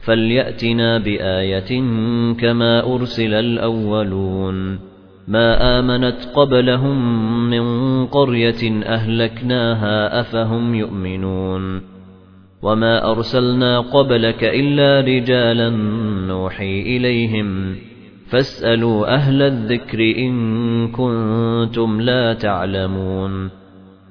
فليأتنا بآية كما أرسل الأولون. ما آمنت قبلهم من قرية أهلكناها أفهم يؤمنون. وما أرسلنا قبلك إلا رجالا نوحي إليهم. فاسألوا أهل الذكر إن كنتم لا تعلمون.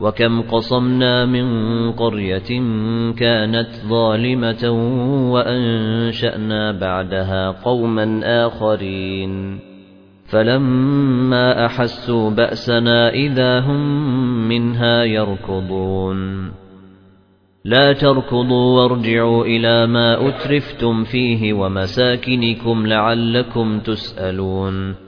وكم قصمنا من قرية كانت ظالمة وأنشأنا بعدها قوما آخرين. فلما أحسوا بأسنا إذا هم منها يركضون. لا تركضوا وارجعوا إلى ما أترفتم فيه ومساكنكم لعلكم تسألون.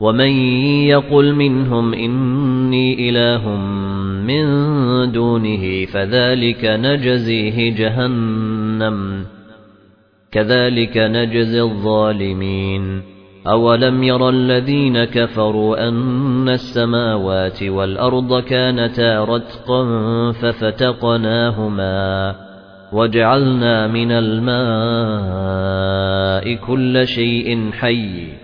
ومن يقل منهم إني إله من دونه فذلك نجزيه جهنم كذلك نجزي الظالمين أولم ير الذين كفروا أن السماوات والأرض كانتا رتقا ففتقناهما وجعلنا من الماء كل شيء حي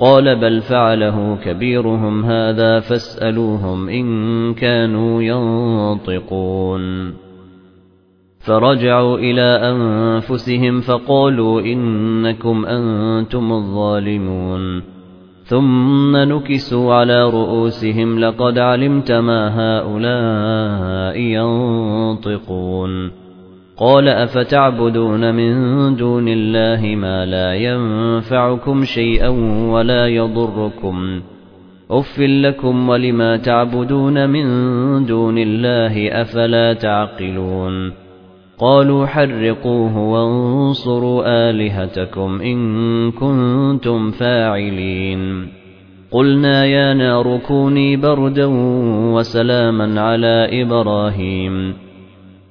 قال بل فعله كبيرهم هذا فاسألوهم إن كانوا ينطقون. فرجعوا إلى أنفسهم فقالوا إنكم أنتم الظالمون. ثم نكسوا على رؤوسهم لقد علمت ما هؤلاء ينطقون. قال أفتعبدون من دون الله ما لا ينفعكم شيئا ولا يضركم أف لكم ولما تعبدون من دون الله أفلا تعقلون قالوا حرقوه وانصروا آلهتكم إن كنتم فاعلين قلنا يا نار كوني بردا وسلاما على إبراهيم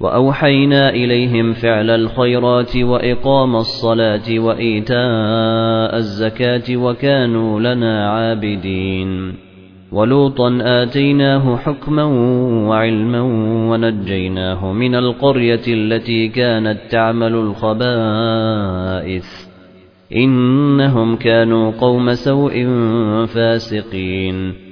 وأوحينا إليهم فعل الخيرات وإقام الصلاة وإيتاء الزكاة وكانوا لنا عابدين. ولوطا آتيناه حكما وعلما ونجيناه من القرية التي كانت تعمل الخبائث. إنهم كانوا قوم سوء فاسقين.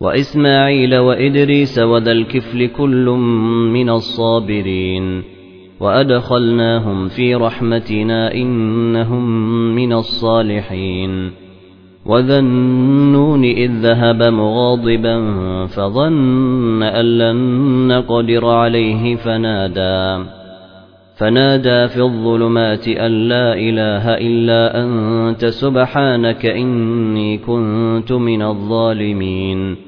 وإسماعيل وإدريس وذا الكفل كل من الصابرين وأدخلناهم في رحمتنا إنهم من الصالحين وذا النون إذ ذهب مغاضبا فظن أن لن نقدر عليه فنادى فنادى في الظلمات أن لا إله إلا أنت سبحانك إني كنت من الظالمين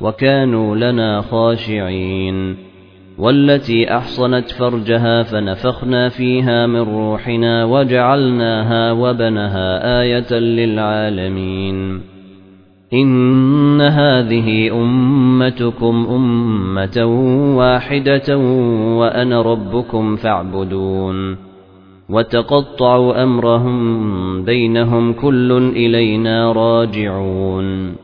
وكانوا لنا خاشعين. والتي أحصنت فرجها فنفخنا فيها من روحنا وجعلناها وبنها آية للعالمين. إن هذه أمتكم أمة واحدة وأنا ربكم فاعبدون. وتقطعوا أمرهم بينهم كل إلينا راجعون.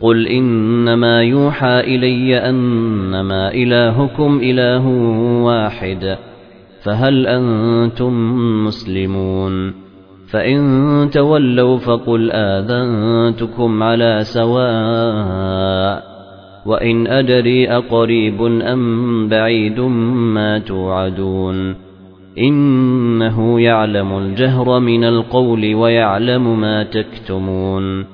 قل إنما يوحى إلي أنما إلهكم إله واحد فهل أنتم مسلمون فإن تولوا فقل آذنتكم على سواء وإن أدري أقريب أم بعيد ما توعدون إنه يعلم الجهر من القول ويعلم ما تكتمون